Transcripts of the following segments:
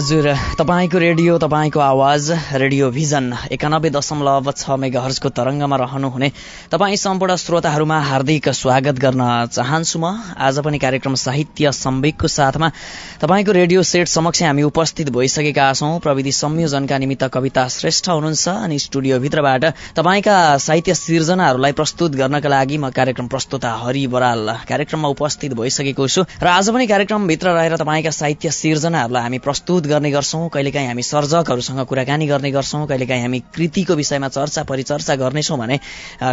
हजुर तपाईँको रेडियो तपाईँको आवाज रेडियो भिजन एकानब्बे दशमलव छ मेगा हर्जको तरङ्गमा रहनुहुने तपाईँ सम्पूर्ण श्रोताहरूमा हार्दिक स्वागत गर्न चाहन्छु म। आज पनि कार्यक्रम साहित्य सम्वेकको साथमा तपाईँको रेडियो सेट समक्ष हामी उपस्थित भइसकेका छौँ। प्रविधि संयोजनका निमित्त कविता श्रेष्ठ हुनुहुन्छ अनि स्टुडियोभित्रबाट तपाईँका साहित्य सिर्जनाहरूलाई प्रस्तुत गर्नका लागि म कार्यक्रम प्रस्तुता हरि बराल कार्यक्रममा उपस्थित भइसकेको छु। र आज पनि कार्यक्रमभित्र रहेर तपाईँका साहित्य सिर्जनाहरूलाई हामी प्रस्तुत गर्ने गर्छौँ कहिलेकाहीँ हामी सर्जकहरूसँग कुराकानी गर्ने गर्छौँ कहिलेकाहीँ हामी कृतिको विषयमा चर्चा परिचर्चा गर्नेछौँ भने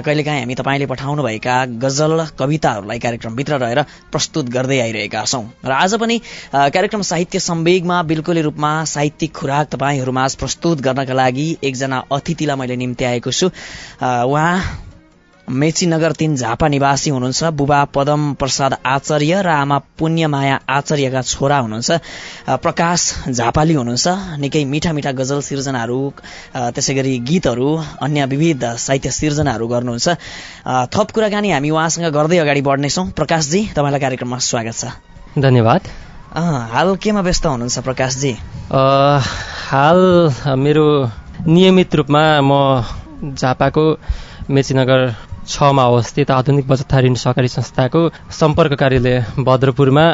कहिलेकाहीँ हामी तपाईँले पठाउनुभएका गजल कविताहरूलाई कार्यक्रमभित्र रहेर प्रस्तुत गर्दै आइरहेका छौँ। र आज पनि कार्यक्रम साहित्य सम्वेगमा बिल्कुलै रूपमा साहित्यिक खुराक तपाईँहरूमा प्रस्तुत गर्नका लागि एकजना अतिथिलाई मैले निम्ति आएको छु उहाँ मेचीनगर तीन झापा निवासी हुनुहुन्छ। बुबा पदम प्रसाद आचार्य र आमा पुण्यमाया आचार्यका छोरा हुनुहुन्छ। प्रकाश झापाली हुनुहुन्छ। निकै मिठा मिठा गजल सिर्जनाहरू त्यसै गरी गीतहरू अन्य विविध साहित्य सिर्जनाहरू गर्नुहुन्छ। थप कुराकानी हामी उहाँसँग गर्दै अगाडि बढ्नेछौँ। प्रकाशजी तपाईँलाई कार्यक्रममा स्वागत छ। धन्यवाद। हाल केमा व्यस्त हुनुहुन्छ प्रकाशजी? हाल मेरो नियमित रूपमा म झापाको मेचीनगर छमा अवस्थित आधुनिक बचत ऋण सहकारी संस्थाको सम्पर्क कार्यालय भद्रपुरमा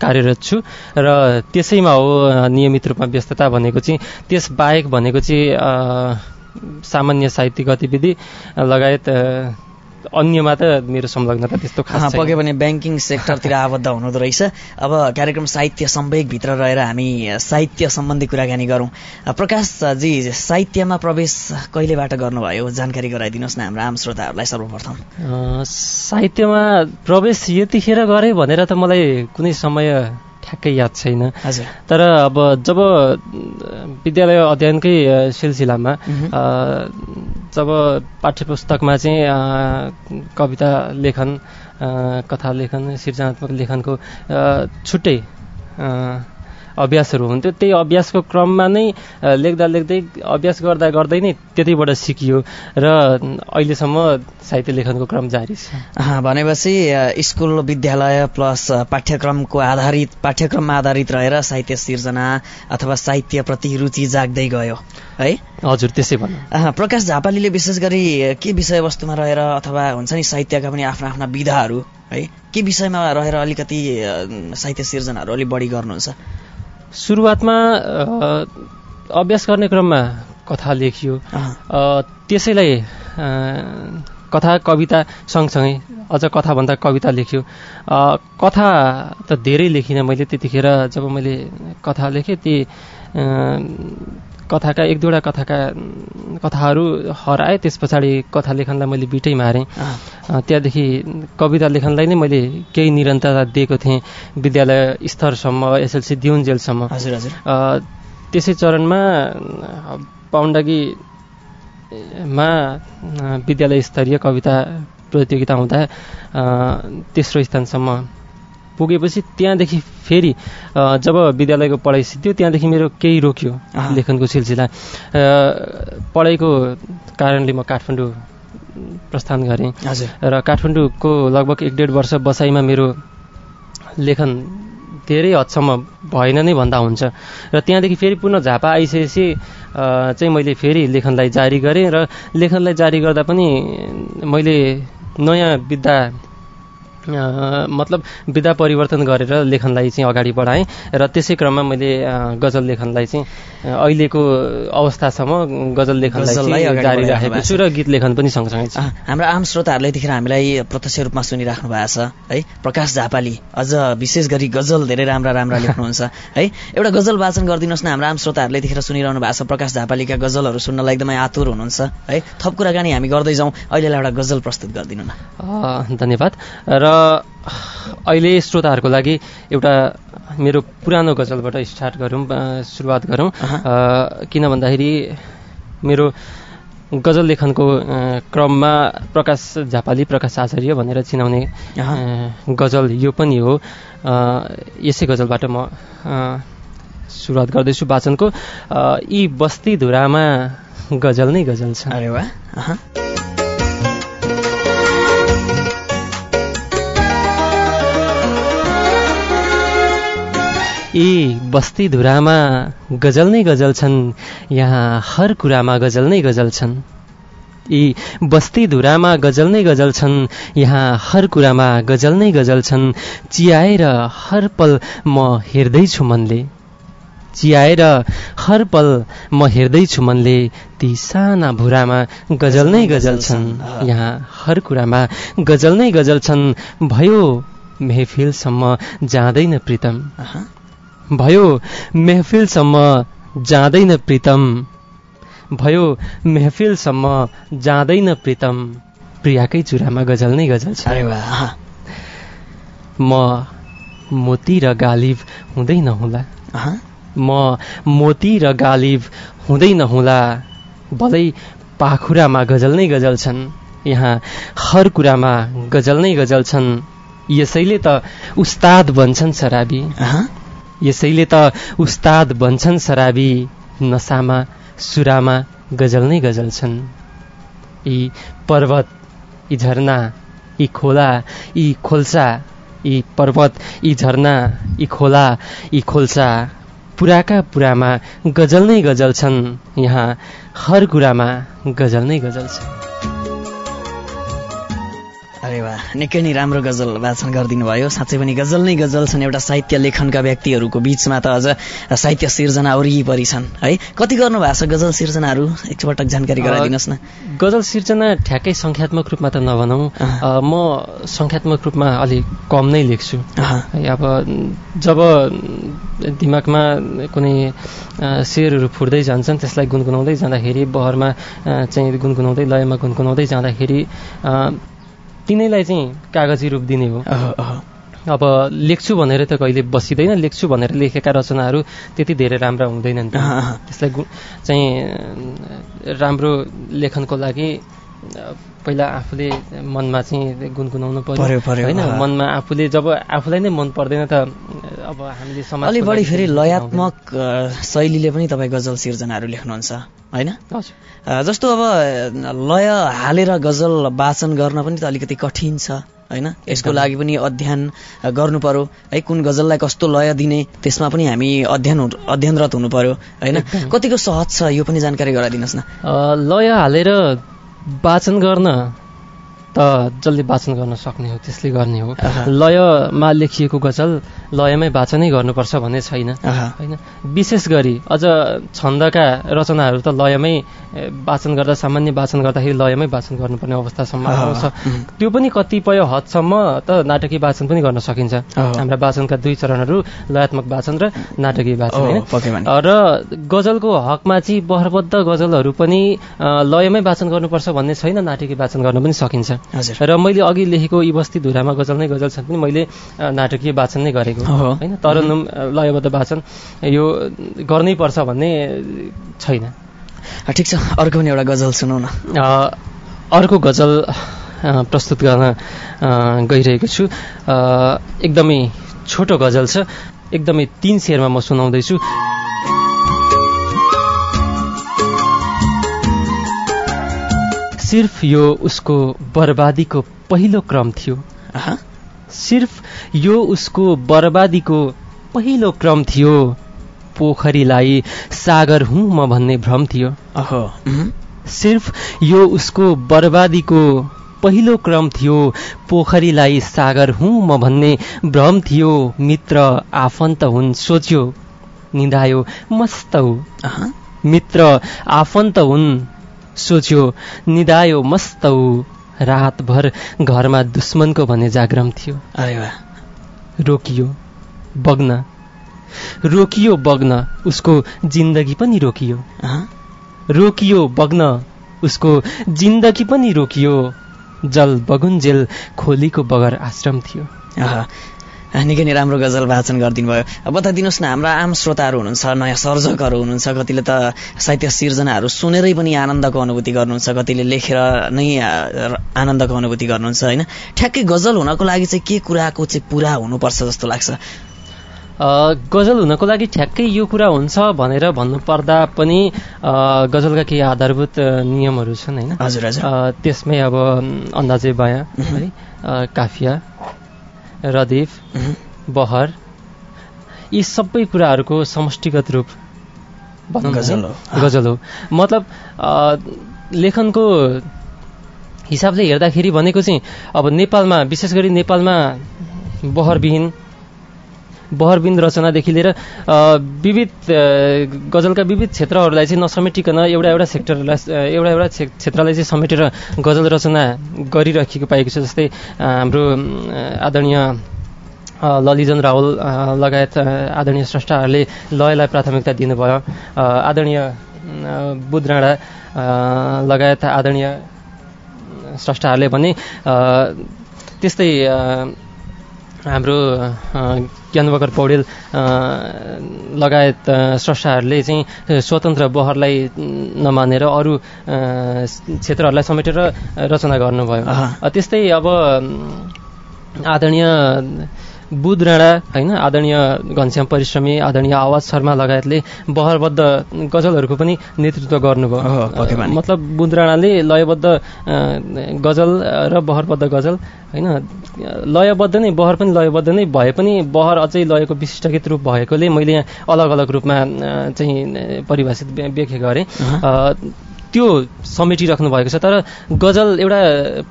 कार्यरत छु। र त्यसैमा हो नियमित रूपमा व्यस्तता भनेको चाहिँ त्यसबाहेक भनेको चाहिँ सामान्य साहित्यिक गतिविधि लगायत अन्यमा त मेरो संलग्नता त्यस्तो खास पक्कै पनि ब्याङ्किङ सेक्टरतिर आबद्ध हुनुहुँदो रहेछ। अब कार्यक्रम साहित्य सम्वेकभित्र रहेर हामी साहित्य सम्बन्धी कुराकानी गरौँ। प्रकाशजी साहित्यमा प्रवेश कहिलेबाट गर्नुभयो? जानकारी गराइदिनुहोस् न हाम्रो आम श्रोताहरूलाई सर्वप्रथम। साहित्यमा प्रवेश यतिखेर गरेँ भनेर त मलाई कुनै समय ठ्याक्कै याद छैन। तर अब जब विद्यालय अध्ययनकै सिलसिलामा जब पाठ्य पुस्तकमा चाहिँ कविता लेखन कथा लेखन सृजनात्मक लेखनको छुट्टै अभ्यासहरू हुन्थ्यो त्यही अभ्यासको क्रममा नै लेख्दा लेख्दै अभ्यास गर्दा गर्दै नै त्यतिबाट सिकियो र अहिलेसम्म साहित्य लेखनको क्रम जारी छ। भनेपछि स्कुल विद्यालय प्लस पाठ्यक्रमको आधारित पाठ्यक्रममा आधारित रहेर साहित्य सिर्जना अथवा साहित्यप्रति रुचि जाग्दै गयो है? हजुर त्यसै भन्नु। प्रकाश झापालीले विशेष गरी के विषयवस्तुमा रहेर अथवा हुन्छ नि साहित्यका पनि आफ्ना आफ्ना विधाहरू है? के विषयमा रहेर अलिकति साहित्य सिर्जनाहरू अलिक बढी गर्नुहुन्छ? सुरुवातमा अभ्यास गर्ने क्रममा कथा लेखियो। त्यसैलाई कथा कविता सँगसँगै अझ कथाभन्दा कविता लेख्यो। कथा त धेरै लेखिनँ मैले त्यतिखेर जब मैले कथा लेखेँ ती कथाका एक दुईवटा कथाका कथाहरू हराए। त्यस पछाडि कथा लेखनलाई मैले बिटै मारेँ। त्यहाँदेखि कविता लेखनलाई नै मैले केही निरन्तरता दिएको थिएँ। विद्यालय स्तरसम्म एसएलसी दिउन्जेलसम्म। हजुर हजुर। त्यसै चरणमा पाउन्डागीमा विद्यालय स्तरीय कविता प्रतियोगिता हुँदा तेस्रो स्थानसम्म पुगेपछि त्यहाँदेखि फेरि जब विद्यालयको पढाइ सिद्धियो त्यहाँदेखि मेरो केही रोक्यो लेखनको सिलसिला। पढाइको कारणले म काठमाडौँ प्रस्थान गरेँ। र काठमाडौँको लगभग एक डेढ वर्ष बसाइमा मेरो लेखन धेरै हदसम्म भएन नै भन्दा हुन्छ। र त्यहाँदेखि फेरि पुनः झापा आइसकेपछि चाहिँ मैले फेरि लेखनलाई जारी गरेँ र लेखनलाई जारी गर्दा पनि मैले नयाँ विद्या मतलब विधा परिवर्तन गरेर लेखनलाई चाहिँ अगाडि बढाएँ र त्यसै क्रममा मैले गजल लेखनलाई चाहिँ अहिलेको अवस्थासम्म गजल लेखनलाई जारी राखेको छु र गीत लेखन पनि सँगसँगै छ। हाम्रो आम श्रोताहरूले यतिखेर हामीलाई प्रत्यक्ष रूपमा सुनिराख्नु भएको छ। है प्रकाश झापाली अझ विशेष गरी गजल धेरै राम्रा राम्रा लेख्नुहुन्छ। है एउटा गजल वाचन गरिदिनुहोस् न हाम्रो आम श्रोताहरूले यतिखेर सुनिरहनु भएको छ। प्रकाश झापालीका गजलहरू सुन्नलाई एकदमै आतुर हुनुहुन्छ। है थप कुराकानी हामी गर्दै जाउँ। अहिले एउटा गजल प्रस्तुत गरिदिनु न। धन्यवाद। र अहिले श्रोताहरूको लागि एउटा मेरो पुरानो गजलबाट स्टार्ट गरौँ सुरुवात गरौँ। किन भन्दाखेरि मेरो गजल लेखनको क्रममा प्रकाश झापाली प्रकाश आचार्य भनेर चिनाउने गजल यो पनि हो। यसै गजलबाट म सुरुवात गर्दैछु वाचनको। यी बस्ती धुरामा गजल नै गजल छ। अरे वाह ए बस्ती धुरामा गजल नै गजल छन् यहाँ हर कुरामा गजल नै गजल छन्। यी बस्ती धुरामा गजल नै गजल छन् यहाँ हर कुरामा गजल नै गजल छन्। चियाएर हर पल म हेर्दैछु मनले। चियाएर हर पल म हेर्दैछु मनले ती साना भुरामा गजल नै गजल छन्। यहाँ हर कुरामा गजल नै गजल छन्। भयो मेहफिलसम्म जाँदैन प्रितम। भयो मेहफिलसम्म जाँदैन प्रितम। भयो मेहफिलसम्म जाँदैन प्रितम। प्रियाकै चुरामा गजल नै गजल छ। म मोती र गालिब हुँदै नहुला म मोती र गालिब हुँदै नहुला भलै पाखुरामा गजल नै गजल छन्। यहाँ हर कुरामा गजल नै गजल छन्। यसैले त उस्ताद बन्छन् शराबी। यसैले त उस्ताद बन्छन् शराबी नसामा सुरामा गजल नै गजल छन्। यी पर्वत यी झरना यी खोला यी खोल्सा यी पर्वत यी झरना यी खोला यी खोल्सा पुराका पुरामा गजल नै गजल छन्। यहाँ हर कुरामा गजल नै गजल छ अरे वाह निकै नै राम्रो गजल वाचन गरिदिनु भयो। साँच्चै पनि गजल नै गजल छन् एउटा साहित्य लेखनका व्यक्तिहरूको बिचमा त अझ साहित्य सिर्जना वरिपरि छन् है? कति गर्नु भएको छ गजल सिर्जनाहरू? एकपटक जानकारी गराइदिनुहोस् न। गजल सिर्जना ठ्याक्कै सङ्ख्यात्मक रूपमा त नभनौँ। म सङ्ख्यात्मक रूपमा अलिक कम नै लेख्छु। है अब जब दिमागमा कुनै शेरहरू फुट्दै जान्छन् त्यसलाई गुनगुनाउँदै जाँदाखेरि बहरमा चाहिँ गुनगुनाउँदै लयमा गुनगुनाउँदै जाँदाखेरि तिनैलाई चाहिँ कागजी रूप दिने हो। अब लेख्छु भनेर त कहिले बसिँदैन लेख्छु भनेर लेखेका रचनाहरू त्यति धेरै राम्रा हुँदैनन् त्यसलाई चाहिँ राम्रो लेखनको लागि पहिला आफूले मनमा चाहिँ गुनगुनाउनु पर्यो। होइन मनमा आफूले जब आफूलाई नै मन पर्दैन त अब हामीले अलिक बढी फेरि लयात्मक शैलीले पनि तपाईँ गजल सिर्जनाहरू लेख्नुहुन्छ होइन? जस्तो अब लय हालेर गजल वाचन गर्न पनि त अलिकति कठिन छ होइन? यसको लागि पनि अध्ययन गर्नु पर्यो। है कुन गजललाई कस्तो लय दिने त्यसमा पनि हामी अध्ययन अध्ययनरत हुनु पर्यो होइन? कतिको सहज छ यो पनि जानकारी गराइदिनुहोस् न। लय हालेर वाचन गर्न त जसले वाचन गर्न सक्ने हो त्यसले गर्ने हो। लयमा लेखिएको गजल लयमै वाचनै गर्नुपर्छ भन्ने छैन। होइन? विशेष गरी अझ छन्दका रचनाहरू त लयमै वाचन गर्दा सामान्य वाचन गर्दाखेरि लयमै वाचन गर्नुपर्ने अवस्थासम्म आउँछ। त्यो पनि कतिपय हदसम्म त नाटकीय वाचन पनि गर्न सकिन्छ। हाम्रा वाचनका दुई चरणहरू लयात्मक वाचन र नाटकीय वाचन होइन? र गजलको हकमा चाहिँ बहरबद्ध गजलहरू पनि लयमै वाचन गर्नुपर्छ भन्ने छैन नाटकीय वाचन गर्न पनि सकिन्छ। र मैले अघि लेखेको यी बस्ती धुरामा गजल नै गजल छन् पनि मैले नाटकीय वाचन नै गरेको होइन। तरन्नुम लयबद्ध वाचन यो गर्नै पर्छ भन्ने छैन। ठिक छ। अर्को पनि एउटा गजल सुनौ न। अर्को गजल प्रस्तुत गर्न गइरहेको छु। एकदमै छोटो गजल छ। एकदमै तिन शेरमा म सुनाउँदैछु। सिर्फ यो उसको बर्बादीको पहिलो क्रम थियो। सिर्फ यो उसको बर्बादीको पहिलो क्रम थियो। पोखरीलाई सागर हुँ म भन्ने भ्रम थियो। सिर्फ यो उसको बर्बादीको पहिलो क्रम थियो। पोखरीलाई सागर हुँ म भन्ने भ्रम थियो। मित्र आफन्त हुन् सोच्यो। निधायो मस्त मित्र आफन्त हुन् सोच्यो निदायो मस्त रातभर घरमा दुश्मनको भने जागरम थियो। रोकियो बग्न। रोकियो बग्न उसको जिन्दगी पनि रोकियो। रोकियो बग्न उसको जिन्दगी पनि रोकियो। जल बगुन्जेल खोलीको बगर आश्रम थियो। निकै नै राम्रो गजल वाचन गरिदिनु भयो बताइदिनुहोस् न हाम्रा आम श्रोताहरू हुनुहुन्छ नयाँ सर्जकहरू हुनुहुन्छ कतिले त साहित्य सिर्जनाहरू सुनेरै पनि आनन्दको अनुभूति गर्नुहुन्छ कतिले लेखेर नै आनन्दको अनुभूति गर्नुहुन्छ होइन? ठ्याक्कै गजल हुनको लागि चाहिँ के कुराको चाहिँ पुरा हुनुपर्छ जस्तो लाग्छ? गजल हुनको लागि ठ्याक्कै यो कुरा हुन्छ भनेर भन्नुपर्दा पनि गजलका केही आधारभूत नियमहरू छन् होइन? हजुर हजुर। त्यसमै अब अन्दाजे बयाँ है? काफिया रदिफ बहर यी सबै कुराहरूको समष्टिगत रूप। गजल हो। गजल हो। मतलब लेखनको हिसाबले हेर्दाखेरि भनेको चाहिँ अब नेपालमा विशेष गरी नेपालमा बहरविहीन बहरबिन रचनादेखि लिएर विविध गजलका विविध क्षेत्रहरूलाई चाहिँ नसमेटिकन एउटा एउटा सेक्टरलाई एउटा एउटा क्षेत्रलाई चाहिँ समेटेर गजल रचना गरिराखेको पाएको छ जस्तै हाम्रो आदरणीय ललिजन राहुल लगायत आदरणीय स्रष्टाहरूले लयलाई प्राथमिकता दिनुभयो आदरणीय बुध राणा लगायत आदरणीय स्रष्टाहरूले भने त्यस्तै हाम्रो ज्ञानबकर पौडेल लगायत स्रष्टाहरूले चाहिँ स्वतन्त्र बहरलाई नमानेर अरू क्षेत्रहरूलाई समेटेर रचना गर्नुभयो। त्यस्तै अब आदरणीय बुध राणा होइन आदरणीय घनश्याम परिश्रमी आदरणीय आवाज शर्मा लगायतले बहरबद्ध गजलहरूको पनि नेतृत्व गर्नुभयो। मतलब बुध राणाले लयबद्ध गजल र बहरबद्ध गजल होइन लयबद्ध नै बहर पनि लयबद्ध नै भए पनि बहर अझै लयको विशिष्टगीत रूप भएकोले मैले यहाँ अलग अलग रूपमा चाहिँ परिभाषित व्याख्या गरेँ। त्यो समेटिराख्नु भएको छ। तर गजल एउटा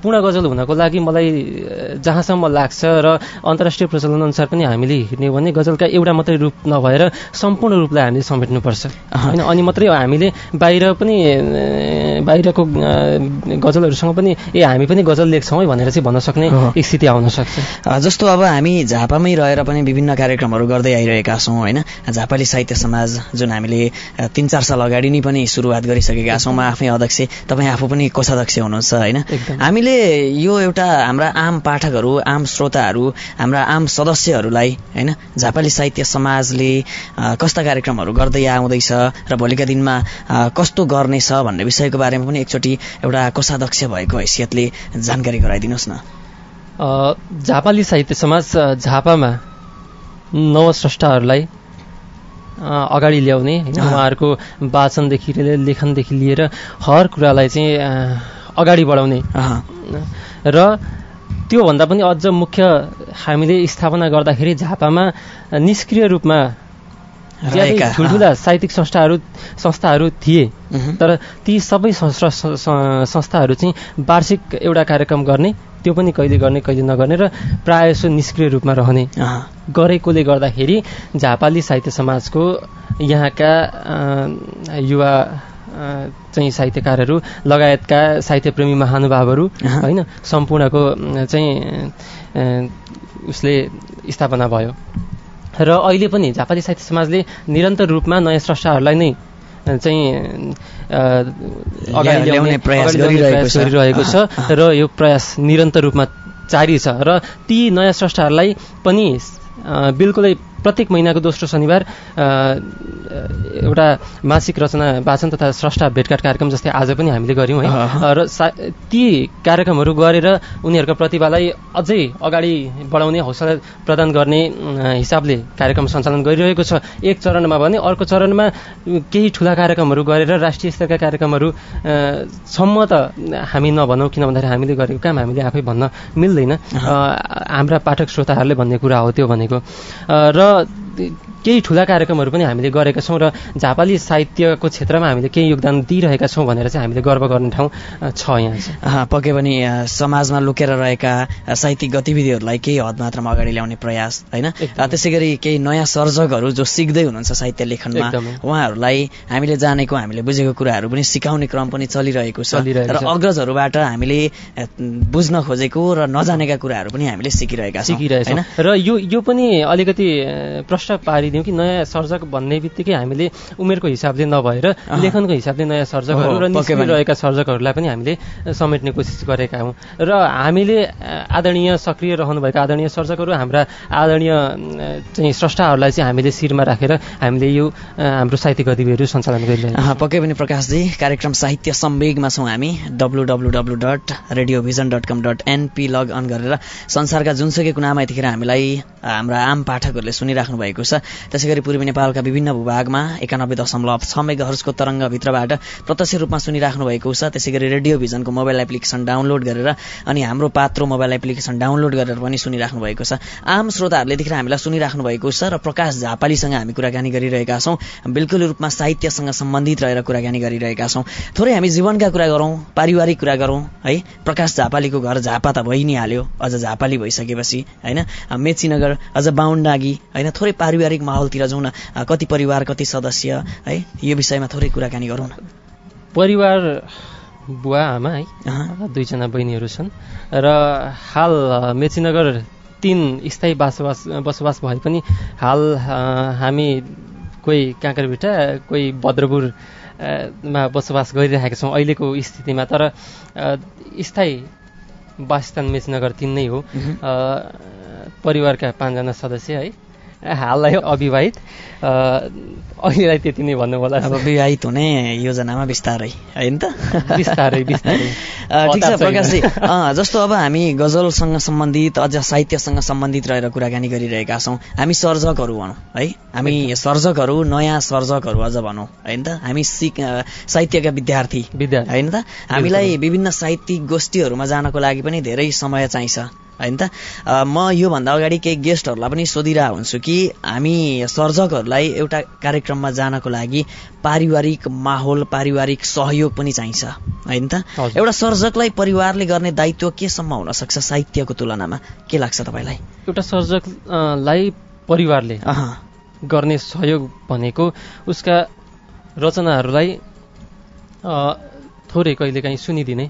पूर्ण गजल हुनको लागि मलाई जहाँसम्म लाग्छ र अन्तर्राष्ट्रिय प्रचलन अनुसार पनि हामीले हेर्ने हो भने गजलका एउटा मात्रै रूप नभएर सम्पूर्ण रूपलाई हामीले समेट्नुपर्छ। होइन अनि मात्रै हामीले बाहिर पनि बाहिरको गजलहरूसँग पनि ए हामी पनि गजल लेख्छौँ है भनेर चाहिँ भन्न सक्ने स्थिति आउन सक्छ। जस्तो अब हामी झापामै रहेर पनि विभिन्न कार्यक्रमहरू गर्दै आइरहेका छौँ होइन? झापाली साहित्य समाज जुन हामीले तिन चार साल अगाडि नै पनि सुरुवात गरिसकेका छौँ आफै अध्यक्ष तपाईँ आफू पनि कोषाध्यक्ष हुनुहुन्छ होइन? हामीले यो एउटा हाम्रा आम पाठकहरू आम श्रोताहरू हाम्रा आम सदस्यहरूलाई होइन? झापाली साहित्य समाजले कस्ता कार्यक्रमहरू गर्दै आउँदैछ र भोलिका दिनमा कस्तो गर्नेछ भन्ने विषयको बारेमा पनि एकचोटि एउटा कोषाध्यक्ष भएको हैसियतले जानकारी गराइदिनुहोस् न। झापाली साहित्य समाज झापामा नवस्रष्टाहरूलाई अगाडि ल्याउने होइन? उहाँहरूको वाचनदेखि लिएर लेखनदेखि लिएर हर कुरालाई चाहिँ अगाडि बढाउने। र त्योभन्दा पनि अझ मुख्य हामीले स्थापना गर्दाखेरि झापामा निष्क्रिय रूपमा ठुल्ठुला साहित्यिक संस्थाहरू संस्थाहरू थिए तर ती सबै संस्थाहरू चाहिँ वार्षिक एउटा कार्यक्रम गर्ने त्यो पनि कहिले गर्ने कहिले नगर्ने र प्रायः जसो निष्क्रिय रूपमा रहने गरेकोले गर्दाखेरि झापाली साहित्य समाजको यहाँका युवा चाहिँ साहित्यकारहरू लगायतका साहित्यप्रेमी महानुभावहरू होइन सम्पूर्णको चाहिँ उसले स्थापना भयो। र अहिले पनि झापाली साहित्य समाजले निरन्तर रूपमा नयाँ स्रष्टाहरूलाई नै चाहिँ अगाडि ल्याउने प्रयास गरिरहेको छ। र यो प्रयास निरन्तर रूपमा जारी छ र ती नयाँ स्रष्टाहरूलाई पनि बिल्कुलै प्रत्येक महिनाको दोस्रो शनिबार एउटा मासिक रचना वाचन तथा स्रष्टा भेटघाट कार्यक्रम जस्तै आज पनि हामीले गऱ्यौँ है। र ती कार्यक्रमहरू गरेर उनीहरूको प्रतिभालाई अझै अगाडि बढाउने हौसला प्रदान गर्ने हिसाबले कार्यक्रम सञ्चालन गरिरहेको छ। एक चरणमा भने अर्को चरणमा केही ठुला कार्यक्रमहरू गरेर राष्ट्रिय स्तरका कार्यक्रमहरू सम्म त हामी नभनौँ किन भन्दाखेरि हामीले गरेको काम हामीले आफै भन्न मिल्दैन। हाम्रा पाठक श्रोताहरूले भन्ने कुरा हो त्यो भनेको। र know केही ठुला कार्यक्रमहरू पनि हामीले गरेका छौँ र झापाली साहित्यको क्षेत्रमा हामीले केही योगदान दिइरहेका छौँ भनेर चाहिँ हामीले गर्व गर्ने ठाउँ छ यहाँ पक्कै पनि समाजमा लुकेर रहेका साहित्यिक गतिविधिहरूलाई केही हद मात्रामा अगाडि ल्याउने प्रयास होइन? त्यसै गरी केही नयाँ सर्जकहरू जो सिक्दै हुनुहुन्छ साहित्य लेखनमा उहाँहरूलाई हामीले जानेको हामीले बुझेको कुराहरू पनि सिकाउने क्रम पनि चलिरहेको छ। र अग्रजहरूबाट हामीले बुझ्न खोजेको र नजानेका कुराहरू पनि हामीले सिकिरहेका छौँ र यो यो पनि अलिकति प्रश्न पारिदिउँ कि नयाँ सर्जक भन्ने बित्तिकै हामीले उमेरको हिसाबले नभएर लेखनको हिसाबले नयाँ सर्जकहरू र निस्किरहेका सर्जकहरूलाई पनि हामीले समेट्ने कोसिस गरेका हौँ। र हामीले आदरणीय सक्रिय रहनुभएका आदरणीय सर्जकहरू हाम्रा आदरणीय चाहिँ स्रष्टाहरूलाई चाहिँ हामीले शिरमा राखेर हामीले यो हाम्रो साहित्य गतिविधिहरू सञ्चालन गरिरहेका पक्कै पनि प्रकाशजी कार्यक्रम साहित्य सम्वेगमा छौँ हामी। W W W dot radiovision dot com dot NP log on गरेर संसारका जुनसुकै कुनामा यतिखेर हामीलाई हाम्रा आम पाठकहरूले सुनिराख्नु भएको भएको छ। त्यसै गरी पूर्वी नेपालका विभिन्न भूभागमा एकानब्बे दशमलव छ मेगाहर्सको तरङ्गभित्रबाट प्रत्यक्ष रूपमा सुनिराख्नु भएको छ। त्यसै गरी रेडियो भिजनको मोबाइल एप्लिकेसन डाउनलोड गरेर अनि हाम्रो पात्रो मोबाइल एप्लिकेसन डाउनलोड गरेर पनि सुनिराख्नु भएको छ। आम श्रोताहरूले देखेर हामीलाई सुनिराख्नु भएको छ र प्रकाश झापालीसँग हामी कुराकानी गरिरहेका छौँ। बिल्कुल रूपमा साहित्यसँग सम्बन्धित रहेर कुराकानी गरिरहेका छौँ। थोरै हामी जीवनका कुरा गरौँ पारिवारिक कुरा गरौँ है? प्रकाश झापालीको घर झापा त भइ नै हाल्यो। अझ झापाली भइसकेपछि होइन? मेचीनगर अझ बाहुन्डागी होइन? थोरै पारिवारिक माहौलतिर जाउँ न कति परिवार कति सदस्य है यो विषयमा थोरै कुराकानी गरौँ न। परिवार बुवा आमा है दुईजना बहिनीहरू छन्। र हाल मेचीनगर तिन स्थायी बसोबास बसोबास भए पनि हाल हामी कोही काँक्रेभिटा कोही भद्रपुर मा बसोबास गरिरहेका छौँ अहिलेको स्थितिमा। तर स्थायी वासस्थान मेचनगर तिन नै हो। परिवारका पाँचजना सदस्य है हाललाई अविवाहित। अहिलेलाई त्यति नै भन्नु होला अब विवाहित हुने योजनामा बिस्तारै होइन त? बिस्तारै बिस्तारै। ठिक छ प्रकाशजी। जस्तो अब हामी गजलसँग सम्बन्धित अझ साहित्यसँग सम्बन्धित रहेर कुराकानी गरिरहेका छौँ हामी सर्जकहरू भनौँ है? हामी सर्जकहरू नयाँ सर्जकहरू अझ भनौँ होइन त? हामी सिक साहित्यका विद्यार्थी विद्यार्थी। होइन त? हामीलाई विभिन्न साहित्यिक गोष्ठीहरूमा जानको लागि पनि धेरै समय चाहिन्छ। होइन त? म योभन्दा अगाडि केही गेस्टहरूलाई पनि सोधिरहेको हुन्छु कि हामी सर्जकहरूलाई एउटा कार्यक्रममा जानको लागि पारिवारिक माहौल पारिवारिक सहयोग पनि चाहिन्छ होइन त? एउटा सर्जकलाई परिवारले गर्ने दायित्व केसम्म हुनसक्छ साहित्यको तुलनामा? के लाग्छ तपाईँलाई? एउटा सर्जकलाई परिवारले गर्ने सहयोग भनेको उसका रचनाहरूलाई थोरै कहिलेकाहीँ सुनिदिने।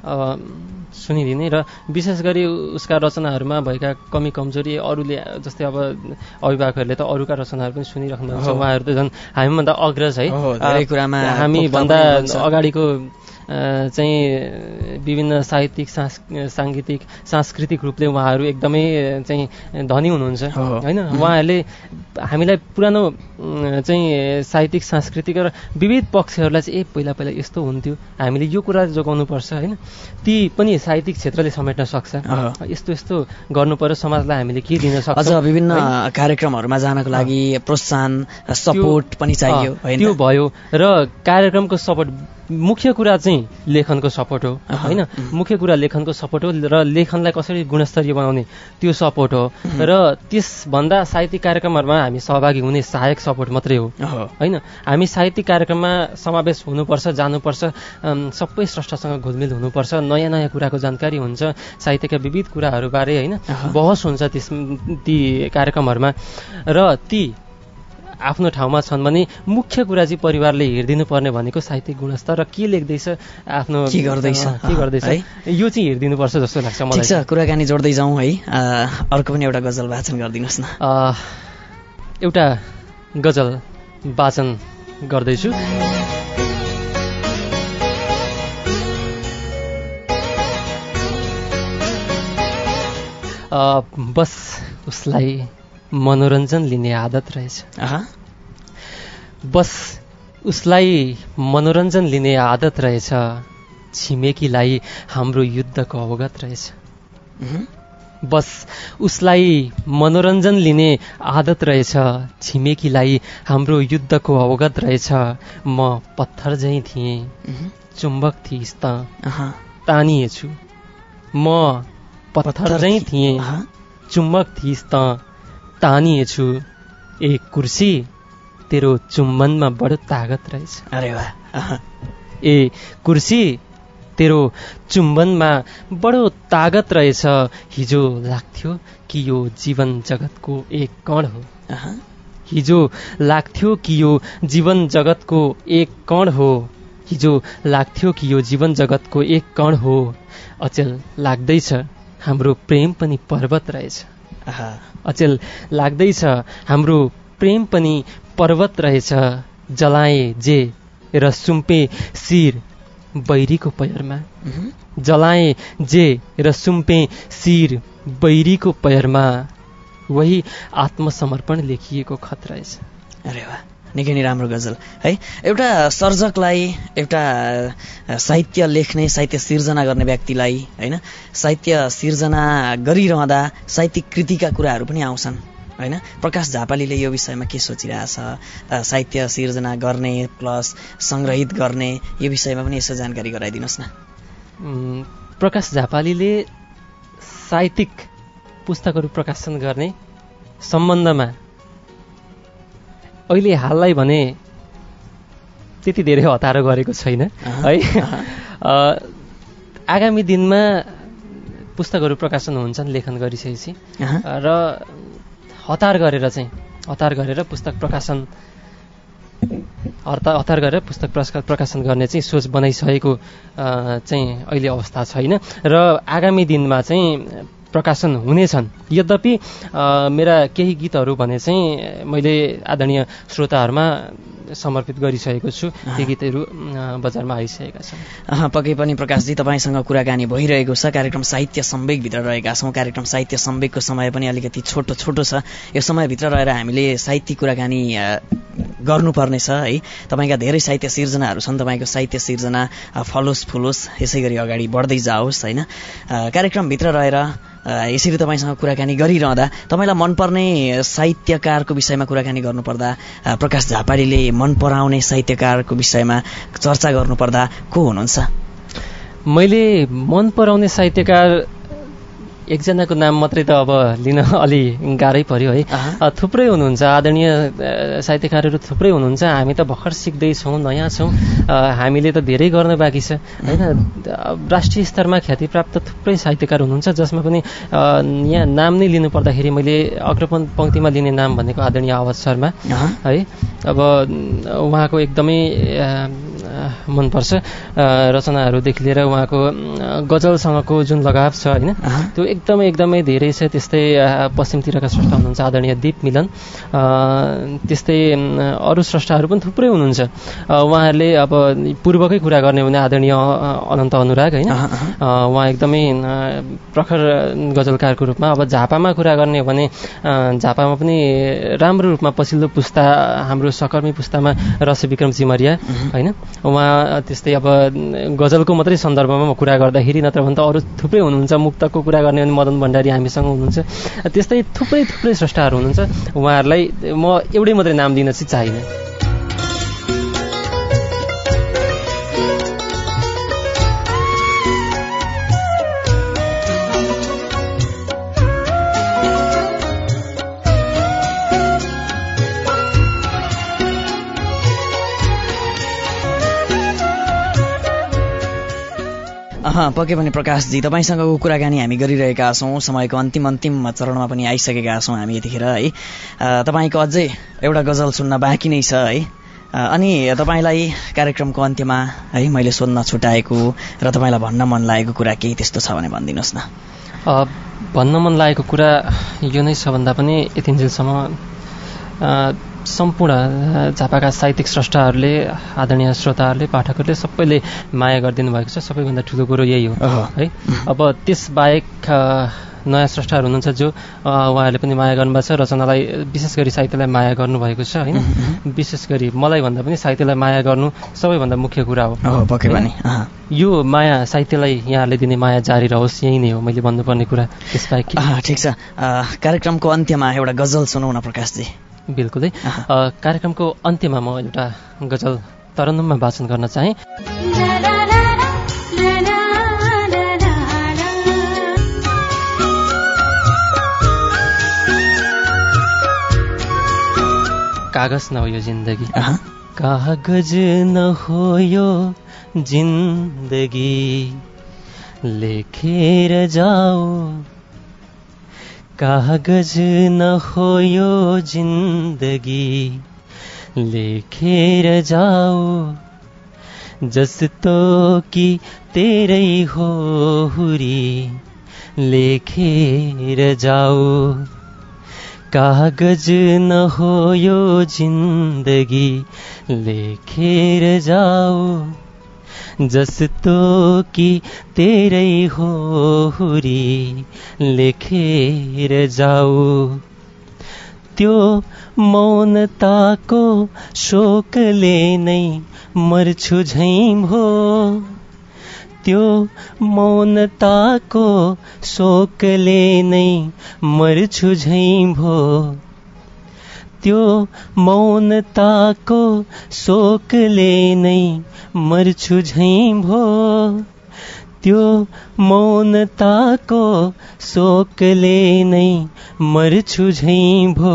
सुनिदिने र विशेष गरी उसका रचनाहरूमा भएका कमी कमजोरी अरूले जस्तै अब अभिभावकहरूले त अरूका रचनाहरू पनि सुनिराख्नुहुन्छ। उहाँहरू त झन् हामीभन्दा अग्रज है। कुरामा हामीभन्दा अगाडिको चाहिँ विभिन्न साहित्यिक साङ्गीतिक सांस्कृतिक रूपले उहाँहरू एकदमै चाहिँ धनी हुनुहुन्छ। होइन? उहाँहरूले हामीलाई पुरानो चाहिँ साहित्यिक सांस्कृतिक र विविध पक्षहरूलाई चाहिँ ए पहिला पहिला यस्तो हुन्थ्यो। हामीले यो कुरा जोगाउनुपर्छ होइन? ती पनि साहित्यिक क्षेत्रले समेट्न सक्छ। यस्तो यस्तो गर्नु पर्यो समाजलाई हामीले के दिन सक्छ? अझ विभिन्न कार्यक्रमहरूमा जानको लागि प्रोत्साहन सपोर्ट पनि चाहियो त्यो भयो। र कार्यक्रमको सपोर्ट मुख्य कुरा चाहिँ लेखनको सपोर्ट हो होइन? मुख्य कुरा लेखनको सपोर्ट हो र लेखनलाई कसरी गुणस्तरीय बनाउने त्यो सपोर्ट हो। र त्यसभन्दा साहित्यिक कार्यक्रमहरूमा हामी सहभागी हुने सहायक सपोर्ट मात्रै हो होइन? हामी साहित्यिक कार्यक्रममा समावेश हुनुपर्छ जानुपर्छ सबै स्रष्टासँग घुलमिल हुनुपर्छ नयाँ नयाँ कुराको जानकारी हुन्छ साहित्यका विविध कुराहरूबारे होइन? बहस हुन्छ त्यस ती कार्यक्रमहरूमा। र ती आफ्नो ठाउँमा छन् भने मुख्य कुरा चाहिँ परिवारले हेरिदिनु पर्ने भनेको साहित्यिक गुणस्तर र के लेख्दैछ आफ्नो के गर्दैछ? के गर्दैछ? यो चाहिँ हेरिदिनुपर्छ जस्तो लाग्छ मलाई। कुराकानी जोड्दै जाउँ है। अर्को पनि एउटा गजल वाचन गरिदिनुहोस् न। एउटा गजल वाचन गर्दैछु। बस उसलाई मनोरञ्जन लिने आदत रहेछ। बस उसलाई मनोरञ्जन लिने आदत रहेछ। छिमेकीलाई हाम्रो युद्धको अवगत रहेछ। बस उसलाई मनोरञ्जन लिने आदत रहेछ। छिमेकीलाई हाम्रो युद्धको अवगत रहेछ। म पत्थर झैँ थिएँ। चुम्बक थिइस् त। तानिएछु। म पत्थर झैँ थिएँ। चुम्बक थिइस् त। तानिएछु। ए कुर्सी तेरो चुम्बनमा बडो तागत रहेछ। अरे वाह। ए कुर्सी तेरो चुम्बनमा बडो तागत रहेछ। हिजो लाग्थ्यो कि यो जीवन जगतको एक कण हो। हिजो लाग्थ्यो कि यो जीवन जगतको एक कण हो। हिजो लाग्थ्यो कि यो जीवन जगतको एक कण हो। अचेल लाग्दैछ। हाम्रो प्रेम पनि पर्वत रहेछ। अचेल लाग्दैछ। हाम्रो प्रेम पनि पर्वत रहेछ। जलाए जे र सुम्पे शिर बैरीको पैरमा जलाए जे र सुम्पे शिर बैरीको पैरमा वही आत्मसमर्पण लेखिएको खत रहेछ। अरे वाह। निकै नै राम्रो गजल। है एउटा सर्जकलाई एउटा साहित्य लेख्ने साहित्य सिर्जना गर्ने व्यक्तिलाई होइन साहित्य सिर्जना गरिरहँदा साहित्यिक कृतिका कुराहरू पनि आउँछन् होइन। प्रकाश झापालीले यो विषयमा के सोचिरहेछ? साहित्य सिर्जना गर्ने प्लस सङ्ग्रहित गर्ने यो विषयमा पनि यसो जानकारी गराइदिनुहोस् न। प्रकाश झापालीले साहित्यिक पुस्तकहरू प्रकाशन गर्ने सम्बन्धमा अहिले हाललाई भने त्यति धेरै हतारो गरेको छैन। है? आगामी दिनमा पुस्तकहरू प्रकाशन हुन्छन् लेखन गरिसकेपछि। र हतार गरेर चाहिँ हतार गरेर पुस्तक प्रकाशन हतार हतार गरेर पुस्तक प्रकाशन गर्ने चाहिँ सोच बनाइसकेको चाहिँ अहिले अवस्था छैन। र आगामी दिनमा चाहिँ प्रकाशन हुनेछन्। यद्यपि मेरा केही गीतहरू भने चाहिँ मैले आदरणीय श्रोताहरूमा समर्पित गरिसकेको छु। ती गीतहरू बजारमा आइसकेका छन्। पक्कै पनि प्रकाशजी तपाईँसँग कुराकानी भइरहेको छ। कार्यक्रम साहित्य सम्वेकभित्र रहेका छौँ। कार्यक्रम साहित्य सम्वेकको समय पनि अलिकति छोटो छोटो छ। यो समयभित्र रहेर हामीले साहित्यिक कुराकानी गर्नुपर्नेछ है। तपाईँका धेरै साहित्य सिर्जनाहरू छन्। तपाईँको साहित्य सिर्जना फलोस् फुलोस् यसै गरी अगाडि बढ्दै जाओस् होइन। कार्यक्रमभित्र रहेर यसरी तपाईँसँग कुराकानी गरिरहँदा तपाईँलाई मनपर्ने साहित्यकारको विषयमा कुराकानी गर्नुपर्दा प्रकाश झापाडीले मन पराउने साहित्यकारको विषयमा चर्चा गर्नुपर्दा को हुनुहुन्छ? मैले मन पराउने साहित्यकार एकजनाको नाम मात्रै त अब लिन अलि गाह्रै पऱ्यो है। थुप्रै हुनुहुन्छ आदरणीय साहित्यकारहरू थुप्रै हुनुहुन्छ हामी त भर्खर सिक्दैछौँ नयाँ छौँ। हामीले त धेरै गर्न बाँकी छ। होइन राष्ट्रिय स्तरमा ख्यातिप्राप्त थुप्रै साहित्यकार हुनुहुन्छ जसमा पनि यहाँ नाम नै लिनु पर्दाखेरि मैले अग्रपन पङ्क्तिमा लिने नाम भनेको आदरणीय आवाज शर्मा। है अब उहाँको एकदमै मनपर्छ। रचनाहरूदेखि लिएर उहाँको गजलसँगको जुन लगाव छ होइन त्यो एकदमै एकदमै धेरै छ। त्यस्तै पश्चिमतिरका स्रष्टा हुनुहुन्छ आदरणीय दिप मिलन। त्यस्तै अरू स्रष्टाहरू पनि थुप्रै हुनुहुन्छ। उहाँहरूले अब पूर्वकै कुरा गर्ने भने आदरणीय अनन्त अनुराग होइन। उहाँ एकदमै प्रखर गजलकारको रूपमा अब झापामा कुरा गर्ने भने झापामा पनि राम्रो रूपमा पछिल्लो पुस्ता हाम्रो सकर्मी पुस्तामा रस विक्रम चिमरिया होइन। उहाँ त्यस्तै अब गजलको मात्रै सन्दर्भमा कुरा गर्दाखेरि नत्र भने त अरू थुप्रै हुनुहुन्छ। मुक्तको कुरा गर्ने भने मदन भण्डारी हामीसँग हुनुहुन्छ। त्यस्तै थुप्रै थुप्रै स्रष्टाहरू हुनुहुन्छ। उहाँहरूलाई म एउटै मात्रै नाम दिन चाहिँ चाहिनँ। पक्कै पनि प्रकाशजी तपाईँसँगको कुराकानी हामी गरिरहेका छौँ? समयको अन्तिम अन्तिम चरणमा पनि आइसकेका छौँ हामी यतिखेर है। तपाईँको अझै एउटा गजल सुन्न बाँकी नै छ है। अनि तपाईँलाई कार्यक्रमको अन्त्यमा है मैले सोध्न छुट्याएको र तपाईँलाई भन्न मन लागेको कुरा केही त्यस्तो छ भने भनिदिनुहोस् न। भन्न मन लागेको कुरा यो नै छ भन्दा पनि यतिन्जेलसम्म सम्पूर्ण झापाका साहित्यिक स्रष्टाहरूले आदरणीय श्रोताहरूले पाठकहरूले सबैले माया गरिदिनु भएको छ। सबैभन्दा ठुलो कुरो यही हो है। अब त्यसबाहेक नयाँ स्रष्टाहरू हुनुहुन्छ जो उहाँहरूले पनि माया गर्नुभएको छ रचनालाई विशेष गरी साहित्यलाई माया गर्नुभएको छ होइन। विशेष गरी मलाई भन्दा पनि साहित्यलाई माया गर्नु सबैभन्दा मुख्य कुरा हो। पक्कै पनि यो माया साहित्यलाई यहाँहरूले दिने माया जारी रहोस् यही नै हो मैले भन्नुपर्ने कुरा। त्यसबाहेक ठिक छ। कार्यक्रमको अन्त्यमा एउटा गजल सुनाउन प्रकाशजी। बिल्कुलै। कार्यक्रमको अन्त्यमा म एउटा गजल तरन्नुममा वाचन गर्न चाहेँ। कागज न हो यो जिन्दगी कागज न हो यो जिन्दगी। लेखेर जाऊ कागज न हो यो जिन्दगी लेखेर जाओ जस्तो कि तेरै हो हुरी लेखेर जाओ कागज न हो यो जिन्दगी लेखेर जाओ जस्तो कि तेरै हो हुरी लेखेर जाऊ। त्यो मौनताको शोकले नै मर्छु झैँ भो त्यो मौनताको शोकले नै मर्छु झैँ भो त्यो मौनताको शोकले नै मर्छु झैँ भो त्यो मौनताको शोकले नै मर्छु झैँ भो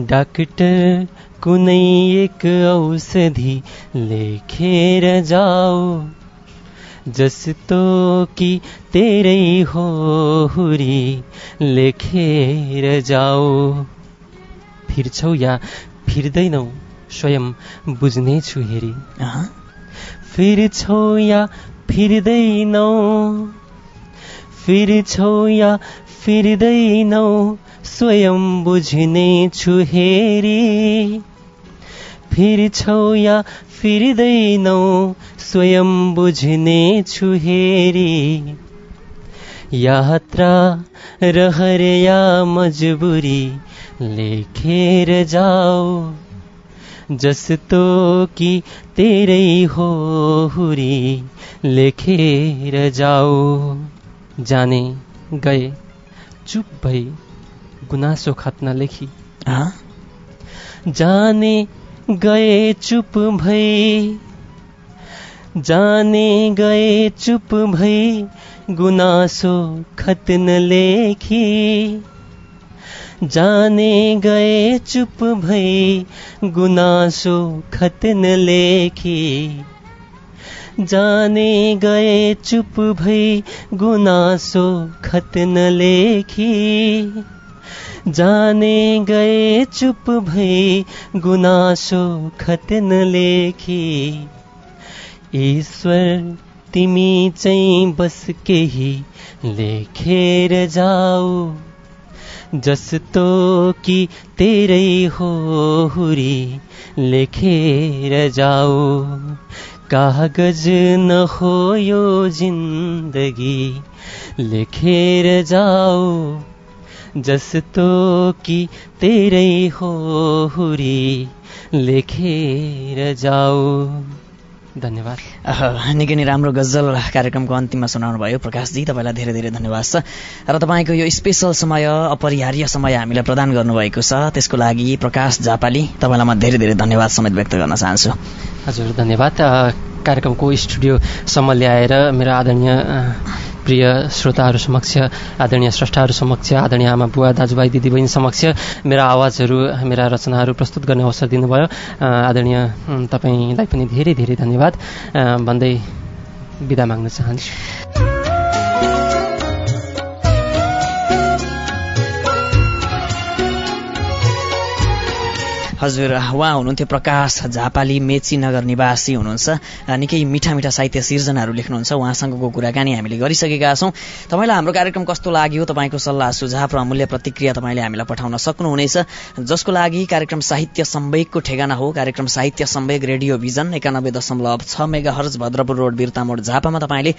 डाक्टर कुनै एक औषधि लेखेर जाऊ जस्तो कि तेरै हो हुरी लेखेर जाऊ फिर्छौ या फिर्दैनौ स्वयं बुझ्नेछु हेरी। फिर्छौ या फिर्दैनौ फिर्छौ या फिर्दैनौ स्वयं बुझ्ने छु हेरी। फिर्छौ या फिर्दैनौ स्वयं बुझ्ने छु हेरी। यात्रा रहर या मजबुरी लेखेर जाऊ जस्तो कि तेरे हो हुरी लेखेर जाऊ जाने गए। चुप भई गुनासो खत्न लेखी। जाने गए चुप भई जाने गए चुप भई गुनासो खत्न लेखी। जाने गए चुप भई गुनासो खत्न लेखी। जाने गए चुप भई गुनासो खत्न लेखी। जाने गए चुप भई गुनासो खतन लेखी। ईश्वर तिमी चाहिँ बस केही लेखेर जाऊ जस्तो कि तेरै हो हुरी लेखेर जाऊ कागज न हो यो जिन्दगी लेखेर जाऊ जस्तो कि तेरै हो हुरी लेखेर जाऊ धन्यवाद। निकै नै राम्रो गजल कार्यक्रमको अन्तिममा सुनाउनु भयो प्रकाशजी तपाईँलाई धेरै धेरै धन्यवाद छ र तपाईँको यो स्पेसल समय अपरिहार्य समय हामीलाई प्रदान गर्नुभएको छ। त्यसको लागि प्रकाश जापाली तपाईँलाई म धेरै धेरै धन्यवाद समेत व्यक्त गर्न चाहन्छु। हजुर धन्यवाद। कार्यक्रमको स्टुडियोसम्म ल्याएर मेरो आदरणीय प्रिय श्रोताहरू समक्ष आदरणीय स्रष्टाहरू समक्ष आदरणीय आमा बुवा दाजुभाइ दिदीबहिनी समक्ष मेरा आवाजहरू मेरा रचनाहरू प्रस्तुत गर्ने अवसर दिनुभयो। आदरणीय तपाईँलाई पनि धेरै धेरै धन्यवाद। भन्दै बिदा माग्न चाहन्छु। हजुर उहाँ हुनुहुन्थ्यो प्रकाश झापाली मेची नगर निवासी हुनुहुन्छ। निकै मिठा मिठा साहित्य सिर्जनाहरू लेख्नुहुन्छ। उहाँसँगको कुराकानी हामीले गरिसकेका छौँ। तपाईँलाई हाम्रो कार्यक्रम कस्तो लाग्यो? तपाईँको सल्लाह सुझाव र अमूल्य प्रतिक्रिया तपाईँले हामीलाई पठाउन सक्नुहुनेछ। जसको लागि कार्यक्रम साहित्य सम्वेकको ठेगाना हो। कार्यक्रम साहित्य सम्वेक रेडियो भिजन एकानब्बे दशमलव छ megahertz Bhadrapur road Birtamod झापामा तपाईँले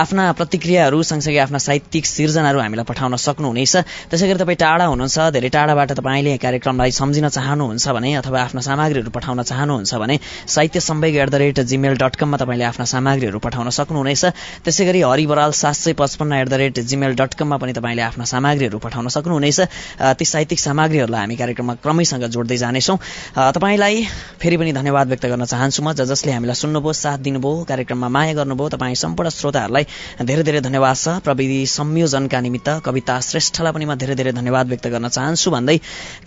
आफ्ना प्रतिक्रियाहरू सँगसँगै आफ्ना साहित्यिक सिर्जनाहरू हामीलाई पठाउन सक्नुहुनेछ। त्यसै गरी तपाईँ टाढा हुनुहुन्छ। धेरै टाढाबाट तपाईँले कार्यक्रमलाई सम्झिन चाहनुहुन्छ भने अथवा आफ्ना सामग्रीहरू पठाउन चाहनुहुन्छ भने Sahitya Samveg at the rate gmail dot कममा तपाईँले आफ्ना सामग्रीहरू पठाउन सक्नुहुनेछ। त्यसै गरी हरि बराल सात सय पचपन्न at the rate gmail dot कममा पनि तपाईँले आफ्ना सामग्रीहरू पठाउन सक्नुहुनेछ। ती साहित्यिक सामग्रीहरूलाई हामी कार्यक्रममा क्रमैसँग जोड्दै जानेछौँ। तपाईँलाई फेरि पनि धन्यवाद व्यक्त गर्न चाहन्छु म ज जसले हामीलाई सुन्नुभयो साथ दिनुभयो कार्यक्रममा माया गर्नुभयो तपाईँ सम्पूर्ण श्रोताहरूलाई धेरै धेरै धन्यवाद छ। प्रविधि संयोजनका निमित्त कविता श्रेष्ठलाई पनि म धेरै धेरै धन्यवाद व्यक्त गर्न चाहन्छु भन्दै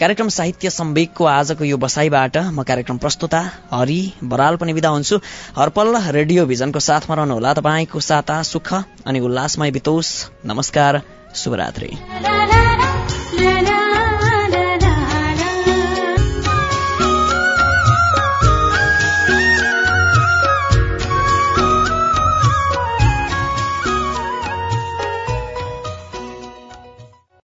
कार्यक्रम साहित्य सम्वेकको आजको यो बसाइबाट म कार्यक्रम प्रस्तुता हरि बराल पनि बिदा हुन्छु हरपल रेडियो भिजनको साथमा रहनुहोला तपाईँको साता सुख अनि उल्लासमय बितोस् नमस्कार शुभरात्री